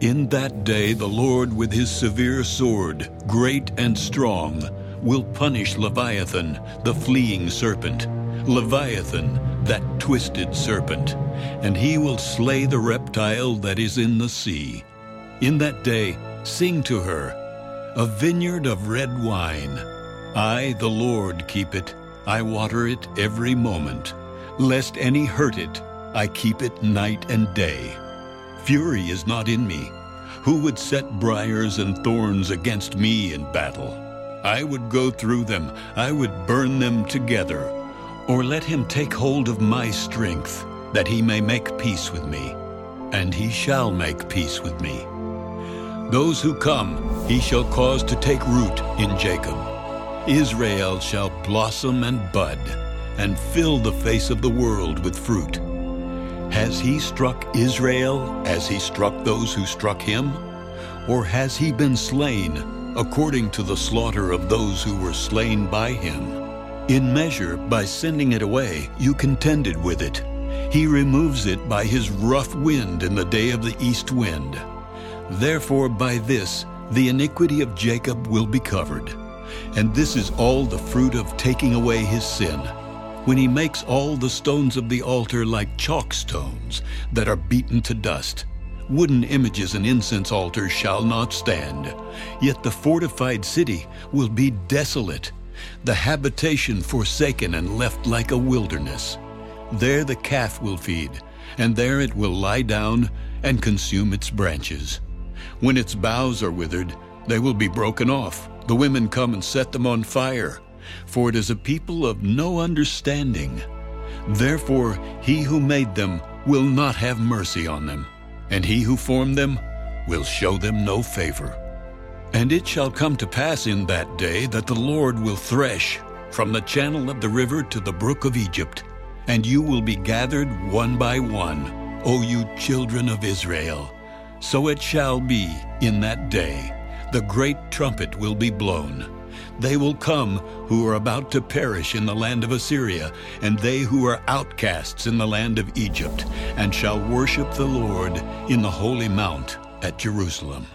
In that day the Lord with his severe sword, great and strong, will punish Leviathan, the fleeing serpent, Leviathan, that twisted serpent, and he will slay the reptile that is in the sea. In that day sing to her, a vineyard of red wine. I, the Lord, keep it, I water it every moment. Lest any hurt it, I keep it night and day. Fury is not in me. Who would set briars and thorns against me in battle? I would go through them, I would burn them together. Or let him take hold of my strength, that he may make peace with me. And he shall make peace with me. Those who come he shall cause to take root in Jacob. Israel shall blossom and bud, and fill the face of the world with fruit. Has he struck Israel as he struck those who struck him? Or has he been slain according to the slaughter of those who were slain by him? In measure, by sending it away, you contended with it. He removes it by his rough wind in the day of the east wind. Therefore, by this, the iniquity of Jacob will be covered. And this is all the fruit of taking away his sin when he makes all the stones of the altar like chalk stones that are beaten to dust. Wooden images and incense altars shall not stand, yet the fortified city will be desolate, the habitation forsaken and left like a wilderness. There the calf will feed, and there it will lie down and consume its branches. When its boughs are withered, they will be broken off. The women come and set them on fire for it is a people of no understanding. Therefore, he who made them will not have mercy on them, and he who formed them will show them no favor. And it shall come to pass in that day that the Lord will thresh from the channel of the river to the brook of Egypt, and you will be gathered one by one, O you children of Israel. So it shall be in that day. The great trumpet will be blown they will come who are about to perish in the land of Assyria, and they who are outcasts in the land of Egypt, and shall worship the Lord in the holy mount at Jerusalem.